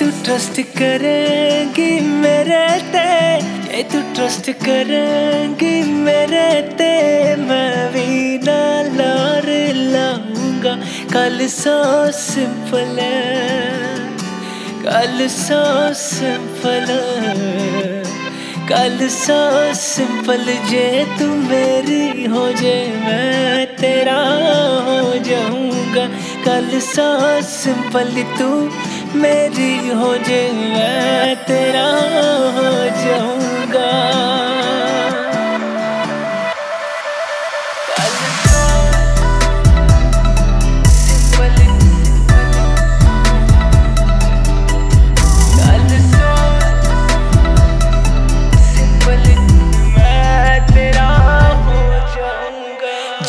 तू ट्रस्ट करेंगी मेरे ते ये तू ट्रस्ट करेंगी मेरे ते मैं भी ना लार लाऊँगा। कल सो सिंपल कल सो सिंपल है। कल सो सिंपल जे तू मेरी हो जे, मैं तेरा हो जाऊँगा। कल सो सिंपल तू मेरी हो जे, मैं तेरा हो जाऊँगा।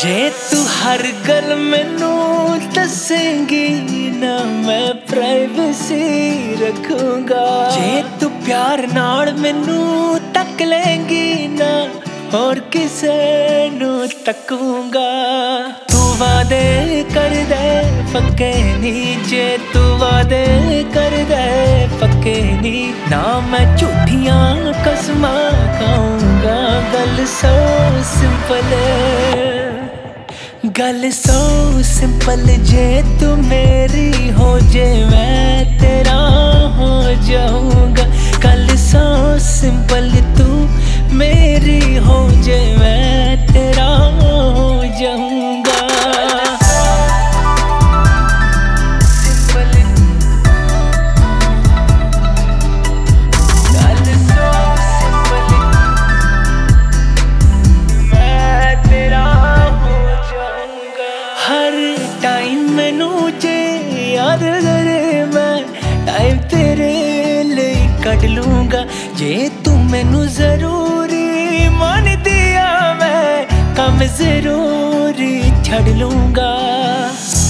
ਜੇ ਤੂੰ ਹਰ ਗੱਲ ਮੈਨੂੰ ਦੱਸੇਂਗੀ ਨਾ ਮੈਂ ਪ੍ਰਾਈਵੇਸੀ ਰੱਖੂੰਗਾ। ਜੇ ਤੂੰ ਪਿਆਰ ਨਾਲ ਮੈਨੂੰ ਤੱਕ ਲੈਂਗੀ ਨਾ ਹੋਰ ਕਿਸੇ ਨੂੰ ਤੱਕੂੰਗਾ। ਤੂੰ ਵਾਦੇ ਕਰਦਾ ਪੱਕੇ ਨਹੀਂ, ਜੇ ਤੂੰ ਵਾਦੇ ਕਰਦਾ ਪੱਕੇ ਨਹੀਂ, ਨਾ ਮੈਂ ਝੂਠੀਆਂ ਕਸਮਾਂ ਖਾਊਂਗਾ। ਗੱਲ ਸੋ ਸਿੰਪਲ ਗੱਲ गल सो सिंपल जे तू मेरी हो जे मैं तेरा ਟਾਈਮ ਮੈਨੂੰ ਜੇ ਮੈਂ। ਟਾਈਮ ਤੇਰੇ ਲਈ ਕੱਢ ਲੂੰਗਾ। ਜੇ ਤੂੰ ਮੈਨੂੰ ਜ਼ਰੂਰੀ ਮੰਨਦੀ ਆ, ਮੈਂ ਕੰਮ ਜ਼ਰੂਰੀ ਛੱਡ ਲੂੰਗਾ।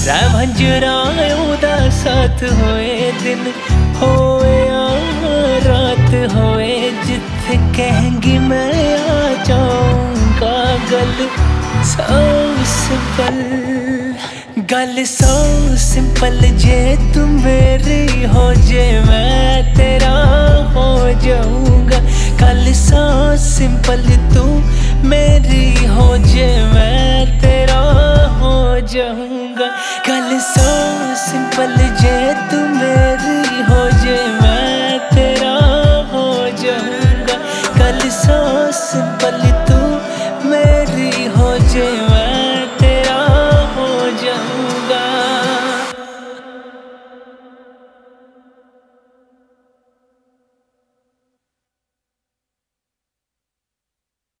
ਰਾਮ ਹੰਜਰਾ ਉਹਦਾ ਸਾਥ ਹੋਏ ਦਿਨ ਹੋਇਆ ਰਾਤ, ਹੋਏ ਜਿੱਥੇ ਕਹਾਂਗੀ ਮੈਂ ਆ ਜਾਊਂਗਾ। ਗਲ ਸੋ ਸਿੰਪਲ गल सो सिंपल जे तुम मेरी हो जे मैं तेरा हो जाऊँगा। गल सो सिंपल तू मेरी हो जे मैं तेरा हो जाऊँगा। गल सो सिंपल जे तुम मेरी हो जे